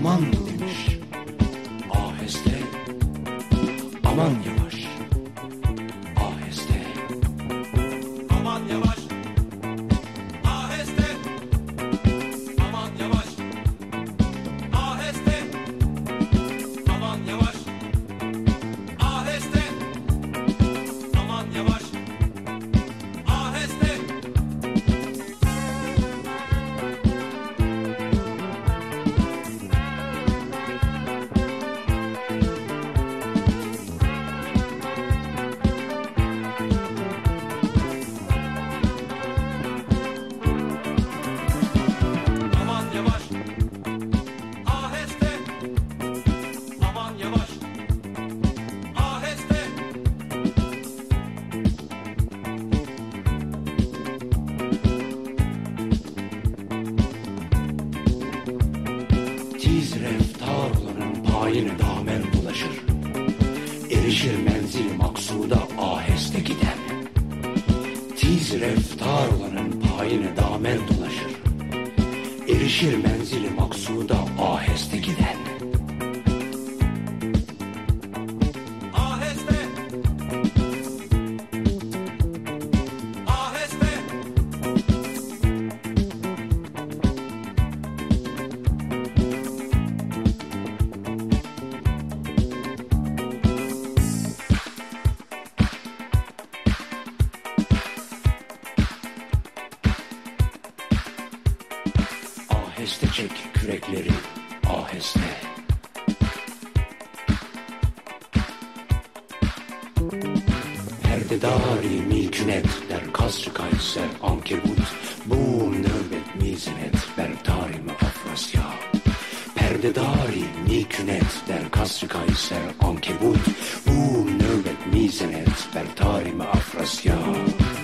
aman demiş. Aheste, aman yavaş. Aheste, aman yavaş. Payine damen dolaşır. Erişir menzil maksuda aheste giden. Tiz reftar olanın payine damen dolaşır. Erişir menzili maksuda Aheste çek kürekleri aheste. Perdedari milkünet der kasrı kayser ankebut. Bu nöbet mizinet ber tarimi Afrasya. Perdedari milkünet der kasrı kayser ankebut. Bu nöbet mizinet ber tarimi Afrasya. Aman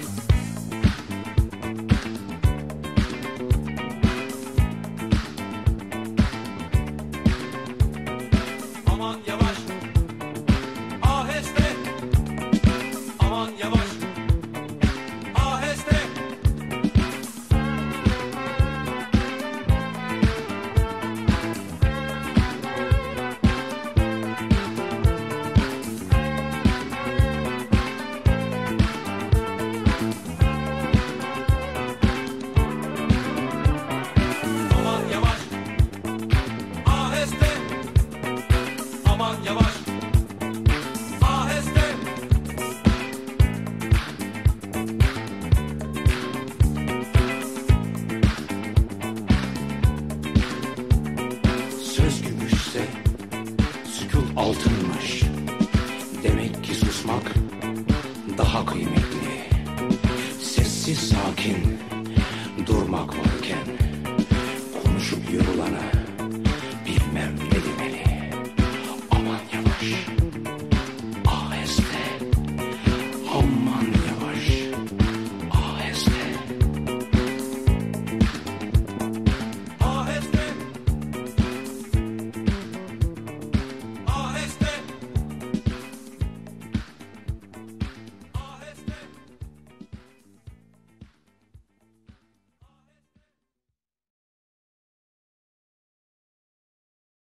Aman yavaş Aheste altınmış. Demek ki susmak daha kıymetli. Sessiz sakin durmak varken konuşup yorulana